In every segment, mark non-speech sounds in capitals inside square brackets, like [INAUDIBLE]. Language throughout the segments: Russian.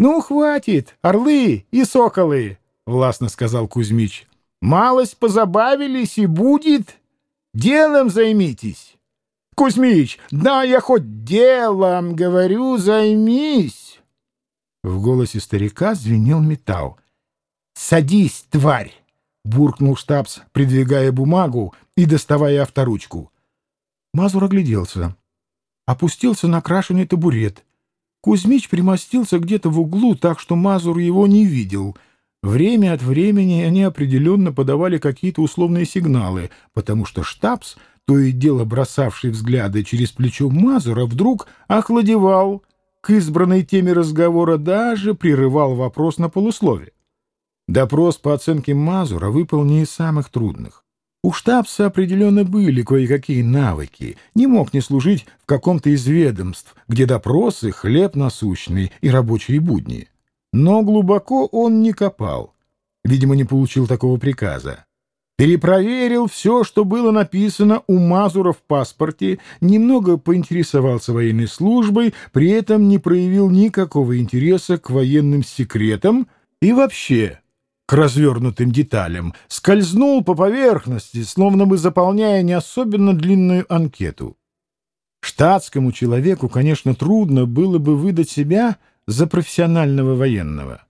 Ну, хватит, орлы и соколы, — властно сказал Кузьмич. Малость позабавились и будет. Делом займитесь. Кузьмич, да я хоть делом, говорю, займись. В голосе старика звенел металл. «Садись, тварь!» — буркнул штабс, придвигая бумагу и доставая авторучку. Мазур огляделся. Опустился на крашеный табурет. Кузьмич примостился где-то в углу, так что Мазур его не видел. Время от времени они определенно подавали какие-то условные сигналы, потому что штабс, то и дело бросавший взгляды через плечо Мазура, вдруг охладевал к избранной теме разговора, даже прерывал вопрос на полусловие. Допрос по оценке Мазура выпал не из самых трудных. У штабса определенно были кое-какие навыки, не мог не служить в каком-то из ведомств, где допросы — хлеб насущный и рабочие будни. Но глубоко он не копал. Видимо, не получил такого приказа. Перепроверил все, что было написано у Мазура в паспорте, немного поинтересовался военной службой, при этом не проявил никакого интереса к военным секретам и вообще к развернутым деталям, скользнул по поверхности, словно бы заполняя не особенно длинную анкету. Штатскому человеку, конечно, трудно было бы выдать себя за профессионального военного.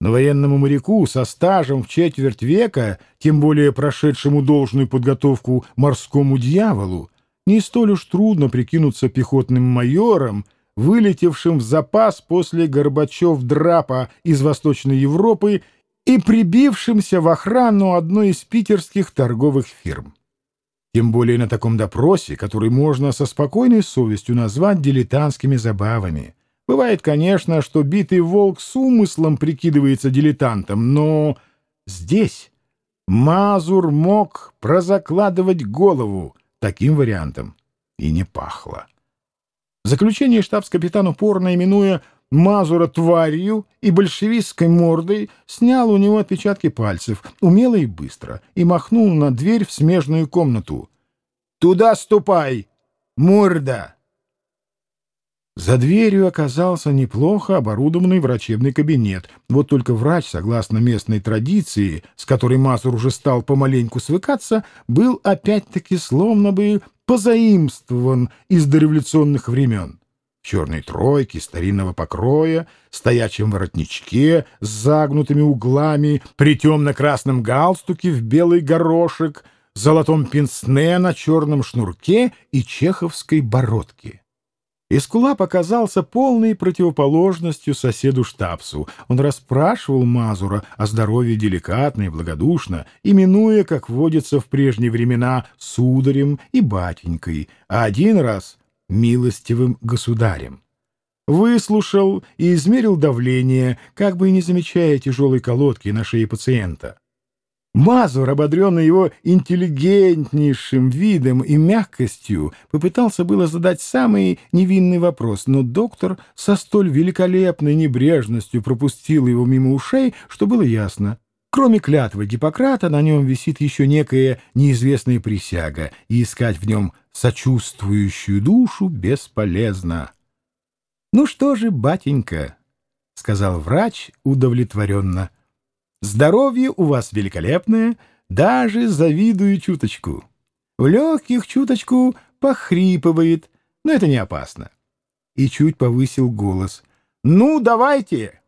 Но военному моряку со стажем в четверть века, тем более прошедшему должную подготовку морскому дьяволу, не столь уж трудно прикинуться пехотным майором, вылетевшим в запас после Горбачев-драпа из Восточной Европы и прибившимся в охрану одной из питерских торговых фирм. Тем более на таком допросе, который можно со спокойной совестью назвать дилетантскими забавами. Бывает, конечно, что битый волк с умыслом прикидывается дилетантом, но здесь Мазур мог прозакладывать голову таким вариантом, и не пахло. В заключение штабс-капитан упорно именуя Мазура тварью и большевистской мордой снял у него отпечатки пальцев, умело и быстро, и махнул на дверь в смежную комнату. «Туда ступай, морда!» За дверью оказался неплохо оборудованный врачебный кабинет. Вот только врач, согласно местной традиции, с которой Мазур уже стал помаленьку свыкаться, был опять-таки словно бы позаимствован из дореволюционных времен черной тройке старинного покроя, стоячем воротничке с загнутыми углами, при темно-красном галстуке в белый горошек, золотом пенсне на черном шнурке и чеховской бородке. Искулап оказался полной противоположностью соседу Штапсу. Он расспрашивал Мазура о здоровье деликатно и благодушно, именуя, как водится в прежние времена, сударем и батенькой, а один раз милостивым государем. Выслушал и измерил давление, как бы и не замечая тяжелой колодки на шее пациента. Мазур, ободренный его интеллигентнейшим видом и мягкостью, попытался было задать самый невинный вопрос, но доктор со столь великолепной небрежностью пропустил его мимо ушей, что было ясно. Кроме клятвы Гиппократа, на нем висит еще некая неизвестная присяга, и искать в нем сочувствующую душу бесполезно. — Ну что же, батенька, — сказал врач удовлетворенно, — здоровье у вас великолепное, даже завидую чуточку. В легких чуточку похрипывает, но это не опасно. И чуть повысил голос. — Ну, давайте!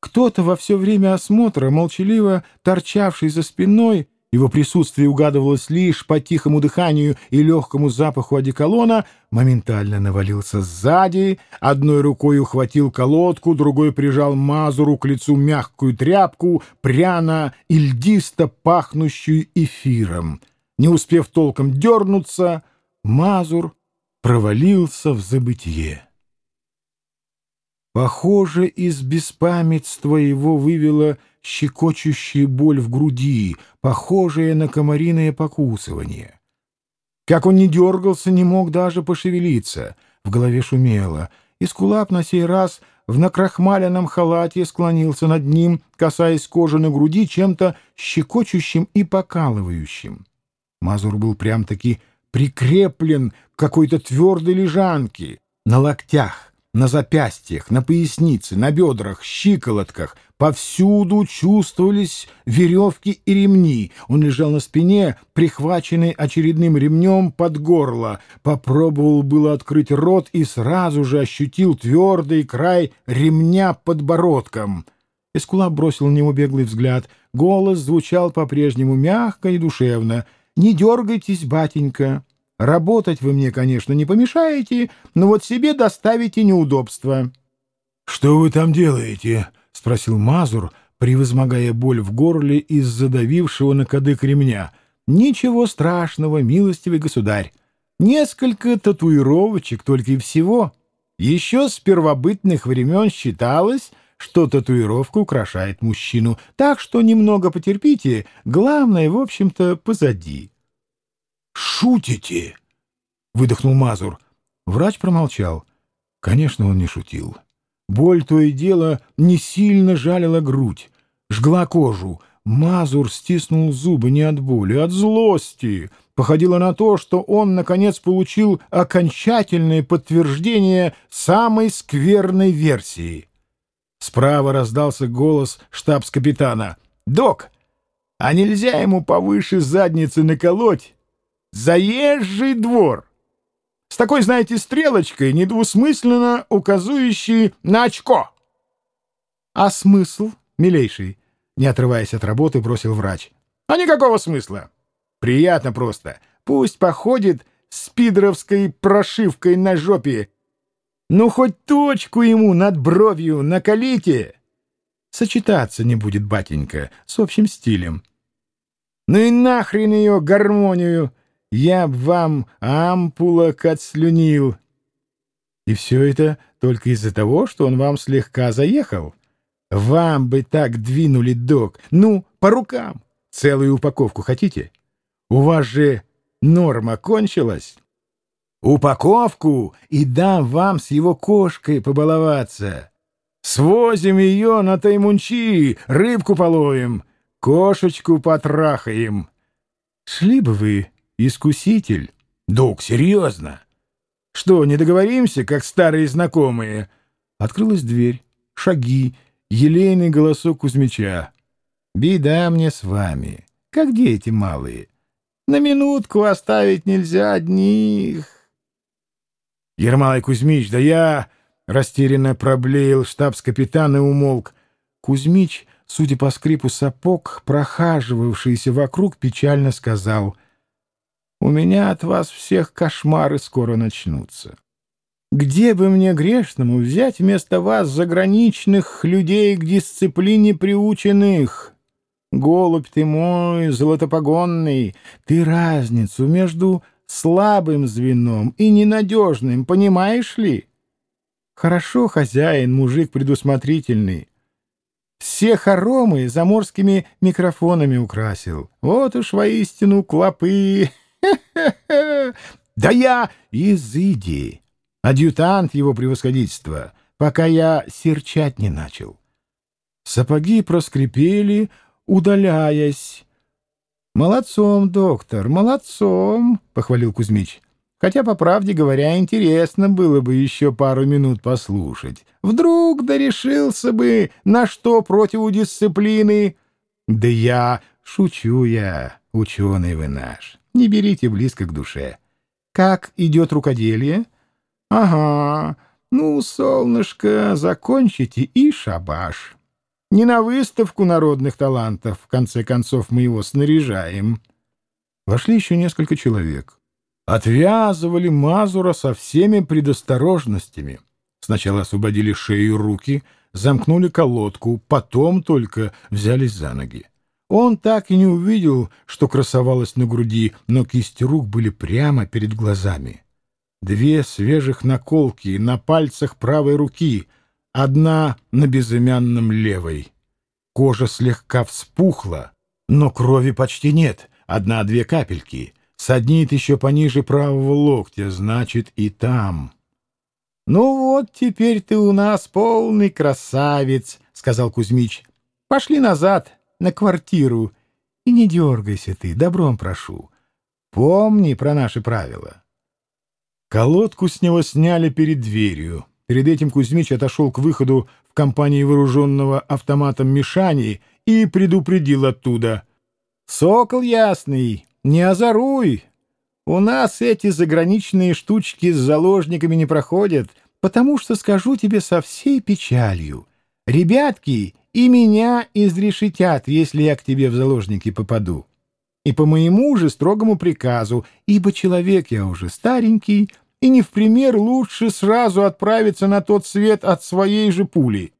Кто-то во все время осмотра, молчаливо торчавший за спиной, его присутствие угадывалось лишь по тихому дыханию и легкому запаху одеколона, моментально навалился сзади, одной рукой ухватил колодку, другой прижал Мазуру к лицу мягкую тряпку, пряно и льдисто пахнущую эфиром. Не успев толком дернуться, Мазур провалился в забытье. Похоже, из беспамятства его вывела щекочущая боль в груди, похожая на комариное покусывание. Как он не дергался, не мог даже пошевелиться. В голове шумело. Искулап на сей раз в накрахмаленном халате склонился над ним, касаясь кожи на груди чем-то щекочущим и покалывающим. Мазур был прям-таки прикреплен к какой-то твердой лежанке, на локтях, на запястьях, на пояснице, на бедрах, щиколотках. Повсюду чувствовались веревки и ремни. Он лежал на спине, прихваченный очередным ремнем под горло. Попробовал было открыть рот и сразу же ощутил твердый край ремня подбородком. Эскулап бросил на него беглый взгляд. Голос звучал по-прежнему мягко и душевно. «Не дергайтесь, батенька!» Работать вы мне, конечно, не помешаете, но вот себе доставите неудобства. — Что вы там делаете? — спросил Мазур, превозмогая боль в горле из задавившего на кадык ремня. — Ничего страшного, милостивый государь. Несколько татуировочек только и всего. Еще с первобытных времен считалось, что татуировка украшает мужчину, так что немного потерпите, главное, в общем-то, позади шутите?» — выдохнул Мазур. Врач промолчал. Конечно, он не шутил. Боль то и дело не сильно жалила грудь, жгла кожу. Мазур стиснул зубы не от боли, а от злости. Походило на то, что он, наконец, получил окончательное подтверждение самой скверной версии. Справа раздался голос штабс-капитана. «Док, а нельзя ему повыше задницы наколоть?» Заезжий двор. С такой, знаете, стрелочкой, недвусмысленно указывающей на очко. А смысл, милейший? Не отрываясь от работы, бросил врач. А никакого смысла. Приятно просто. Пусть походит с пидоровской прошивкой на жопе. Ну, хоть точку ему над бровью накалите. Сочетаться не будет, батенька, с общим стилем. Ну и нахрен ее гармонию я б вам ампулок отслюнил. И все это только из-за того, что он вам слегка заехал. Вам бы так двинули, док. Ну, по рукам. Целую упаковку хотите? У вас же норма кончилась. Упаковку и дам вам с его кошкой побаловаться. Свозим ее на Таймунчи, рыбку половим, кошечку потрахаем. Шли бы вы Искуситель? Док, серьезно? Что, не договоримся, как старые знакомые? Открылась дверь, шаги, елейный голосок Кузьмича. Беда мне с вами, как дети малые. На минутку оставить нельзя одних. Ермолай Кузьмич, да я... Растерянно проблеял штабс-капитан и умолк. Кузьмич, судя по скрипу сапог, прохаживавшийся вокруг, печально сказал — у меня от вас всех кошмары скоро начнутся. Где бы мне грешному взять вместо вас заграничных людей к дисциплине приученных? Голубь ты мой, золотопогонный, ты разницу между слабым звеном и ненадежным, понимаешь ли? Хорошо, хозяин, мужик предусмотрительный. Все хоромы заморскими микрофонами украсил. Вот уж воистину клопы... [LAUGHS] Да я изыди, адъютант его превосходительства, пока я серчать не начал. Сапоги проскрипели, удаляясь. «Молодцом, доктор, молодцом!» — похвалил Кузьмич. «Хотя, по правде говоря, интересно было бы еще пару минут послушать. Вдруг да решился бы на что против дисциплины. Да я, шучу я, ученый вы наш не берите близко к душе. Как идет рукоделие? Ага, ну, солнышко, закончите и шабаш. Не на выставку народных талантов, в конце концов, мы его снаряжаем. Вошли еще несколько человек. Отвязывали Мазура со всеми предосторожностями. Сначала освободили шею и руки, замкнули колодку, потом только взялись за ноги. Он так и не увидел, что красовалось на груди, но кисти рук были прямо перед глазами. Две свежих наколки на пальцах правой руки, одна на безымянном левой. Кожа слегка вспухла, но крови почти нет, одна-две капельки. Саднит еще пониже правого локтя, значит, и там. — Ну вот, теперь ты у нас полный красавец, — сказал Кузьмич. — Пошли назад, на квартиру. И не дергайся ты, добром прошу. Помни про наши правила. Колодку с него сняли перед дверью. Перед этим Кузьмич отошел к выходу в компании вооруженного автоматом Мишани и предупредил оттуда. «Сокол ясный, не озоруй! У нас эти заграничные штучки с заложниками не проходят, потому что скажу тебе со всей печалью. Ребятки и меня изрешетят, если я к тебе в заложники попаду. И по моему же строгому приказу, ибо человек я уже старенький, и не в пример лучше сразу отправиться на тот свет от своей же пули.